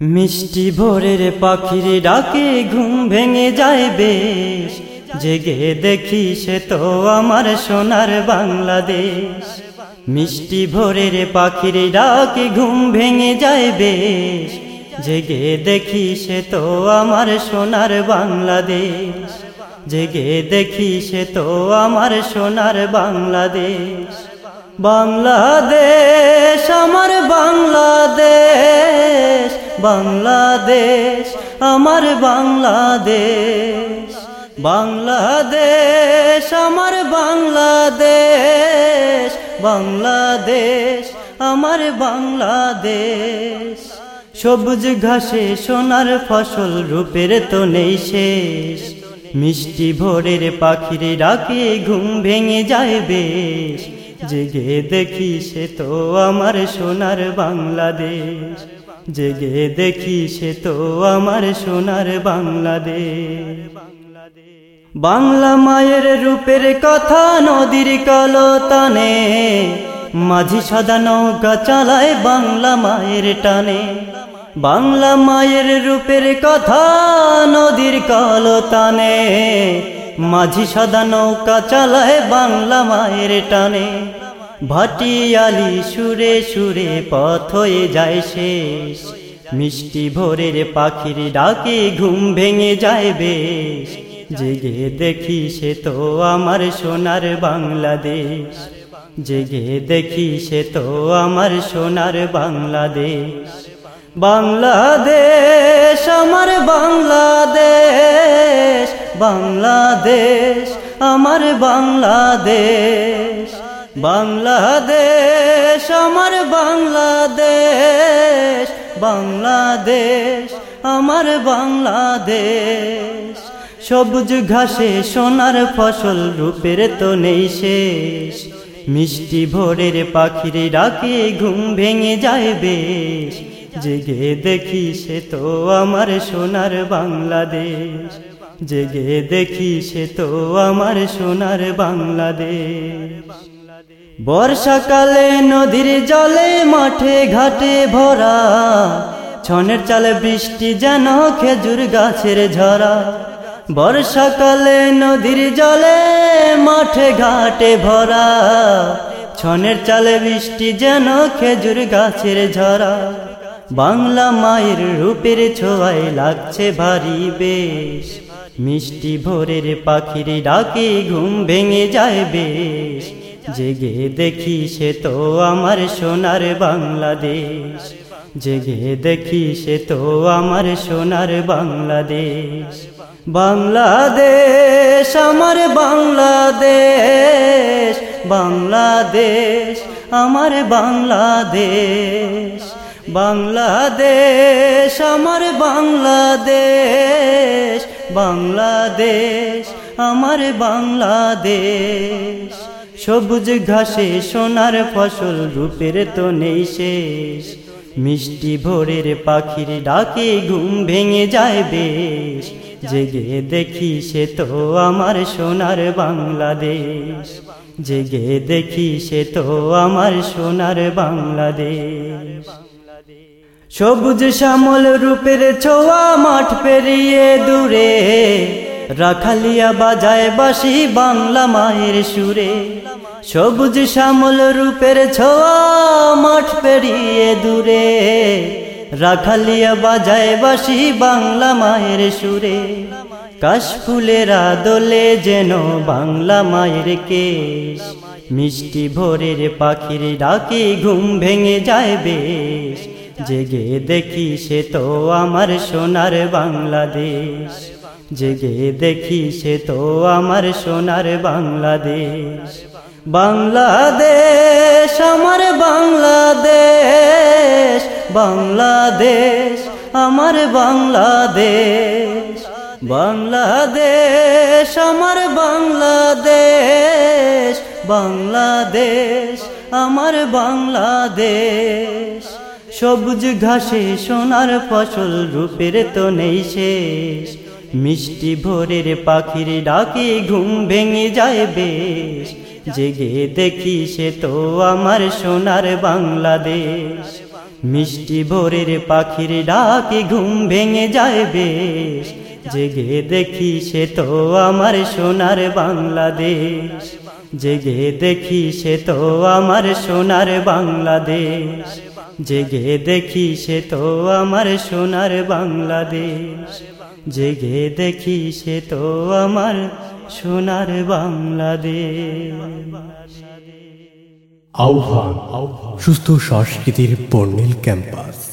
মিষ্টি ভোরের পাখির ডাকে ঘুম ভেঙে যায় বেশ। জেগে দেখি সে তো আমার সোনার বাংলাদেশ। মিষ্টি ভোরের পাখির ডাকে ঘুম ভেঙে যায় বেশ। জেগে দেখি সে তো আমার সোনার বাংলাদেশ। জেগে দেখি সে তো আমার সোনার বাংলাদেশ। বাংলাদেশ, আমার বাংলাদেশ। বাংলাদেশ, আমার বাংলাদেশ। বাংলাদেশ, আমার বাংলাদেশ। বাংলাদেশ, আমার বাংলাদেশ। সবুজ ঘাসে সোনার ফসল রূপের তো নেই শেষ। মিষ্টি ভোরের পাখির ডাকে ঘুম ভেঙে যায় বেশ। জেগে দেখি সে তো আমার সোনার বাংলাদেশ। জেগে দেখি সে তো আমার সোনার বাংলাদেশ। বাংলা মায়ের রূপের কথা নদীর কলতানে মাঝি সদা নৌকা চালায় বাংলা মায়ের টানে। বাংলা মায়ের রূপের কথা নদীর কলতানে মাঝি সদা নৌকা চালায় বাংলা মায়ের টানে। ভাটিয়ালি সুরে সুরে পথ হয়ে যায় শেষ। মিষ্টি ভোরের পাখির ডাকে ঘুম ভেঙে যায় বেশ। জেগে দেখি সে তো আমার সোনার বাংলাদেশ। জেগে দেখি সে তো আমার সোনার বাংলাদেশ। বাংলাদেশ, আমার বাংলাদেশ বাংলাদেশ, আমার বাংলাদেশ। বাংলাদেশ, আমার বাংলাদেশ বাংলাদেশ, আমার বাংলাদেশ। সবুজ ঘাসে সোনার ফসল, রূপের তো নেই শেষ। মিষ্টি ভোরের পাখির ডাকে ঘুম ভেঙে যায় বেশ। জেগে দেখি সে তো আমার সোনার বাংলাদেশ। জেগে দেখি সে তো আমার সোনার বাংলাদেশ। বর্ষাকালে নদীর জলে মাঠে ঘাটে ভরা, ছনের চালে বৃষ্টি যেন খেজুর গাছের ঝরা। বর্ষাকালে নদীর জলে মাঠে ঘাটে ভরা, ছনের চালে বৃষ্টি যেন খেজুর গাছের ঝরা। বাংলা মায়ের রূপের ছোঁয়ায় লাগছে ভারী বেশ, মিষ্টি ভোরের পাখির ডাকে ঘুম ভেঙে যায় বেশ। জেগে দেখি সে তো আমার সোনার বাংলাদেশ। জেগে দেখি সে তো আমার সোনার বাংলাদেশ। বাংলাদেশ, আমার বাংলাদেশ বাংলাদেশ, আমার বাংলাদেশ। বাংলাদেশ, আমার বাংলাদেশ বাংলাদেশ, আমার বাংলাদেশ। সবুজ ঘাসে সোনার ফসল, রূপের তো নেই শেষ। মিষ্টি ভোরের পাখির ডাকে ঘুম ভেঙে যায় বেশ। জেগে দেখি সে তো আমার সোনার বাংলাদেশ। জেগে দেখি সে তো আমার সোনার বাংলাদেশ। সবুজ শ্যামল রূপের ছোয়া মাঠ পেরিয়ে দূরে। রাখালিয়া বাজায় বাসি বাংলা মায়ের সুরে। সবুজ শ্যামল রূপের ছোয়া মাঠ পেরিয়ে দূরে। রাখালিয়া বাজায় বাসি বাংলা মায়ের সুরে। কাশফুলেরা দোলে যেন বাংলা মায়ের কেশ। মিষ্টি ভোরের পাখির ডাকে ঘুম ভেঙে যায় বেশ। জেগে দেখি সে তো আমার সোনার বাংলাদেশ। জেগে দেখি সে তো আমার সোনার বাংলাদেশ। বাংলাদেশ, আমার বাংলাদেশ বাংলাদেশ, আমার বাংলাদেশ। বাংলাদেশ, আমার বাংলাদেশ বাংলাদেশ, আমার বাংলাদেশ। সবুজ ঘাসে সোনার ফসল রূপের তো নেই শেষ। মিষ্টি ভোরের পাখির ডাকে ঘুম ভেঙে যায় বেশ। জেগে দেখি সে তো আমার সোনার বাংলাদেশ। মিষ্টি ভোরের পাখির ডাকে ঘুম ভেঙে যায় বেশ। জেগে দেখি সে তো আমার সোনার বাংলাদেশ। জেগে দেখি সে তো আমার সোনার বাংলাদেশ। জেগে দেখি সে তো আমার সোনার বাংলাদেশ। জেগে দেখি সে তো আমার সোনার বাংলাদেশ। আহ্বান সুস্থ সংস্কৃতির বর্ণিল ক্যাম্পাস।